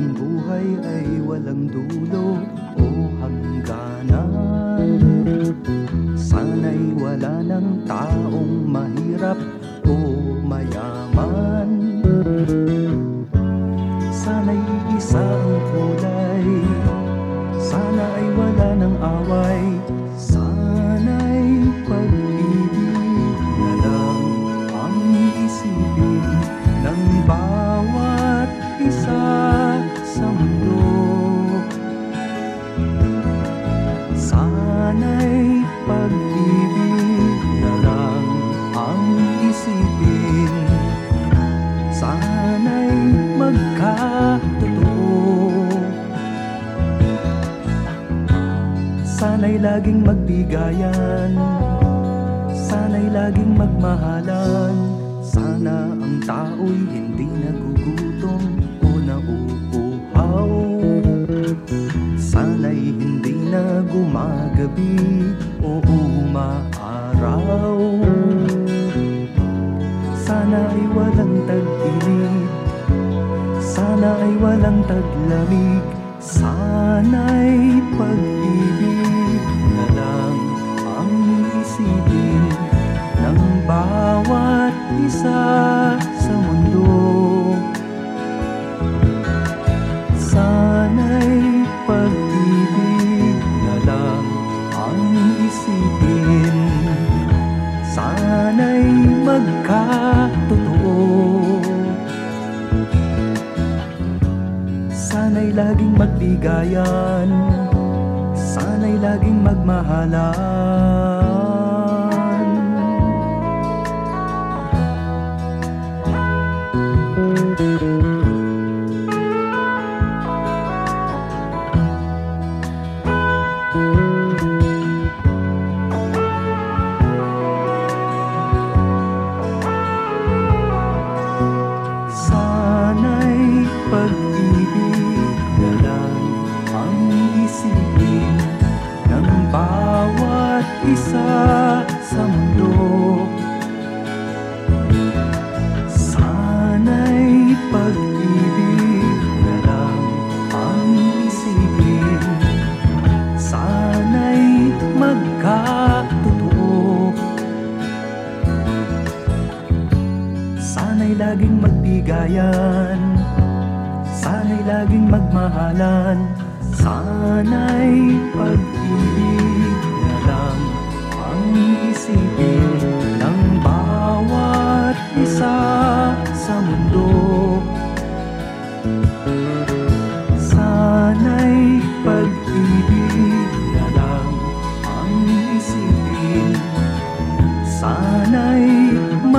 ang buhay ay walang dulo o hangganan. Sana'y wala ng taong mahirap o mayaman. Sana'y isa ang kulay. Sana ay wala ng away Sana'y laging magbigayan. Sana'y laging magmahalan. Sana ang tao'y hindi nagugutom o nauuhaw. Sana'y hindi na gumagabi o umaaraw. Sana ay walang tag-init. Sana ay walang taglamig. Sana'y pag-ibig bawat isa sa mundo. Sana'y pag-ibig na lang ang isipin. Sana'y magkatotoo. Sana'y laging magbigayan. Sana'y laging magmahalan isa sa mundo. Sana'y pag-ibig na lang ang isipin. Sana'y magkatotoo. Sana'y laging magbigayan. Sana'y laging magmahalan. Sana'y pag-ibig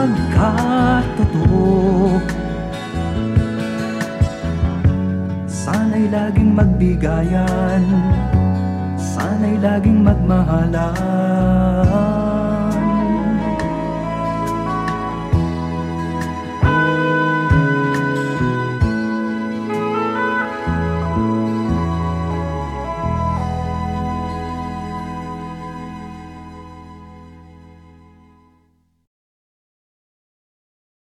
magkatotoo Sana'y laging magbigayan Sana'y laging magmahalan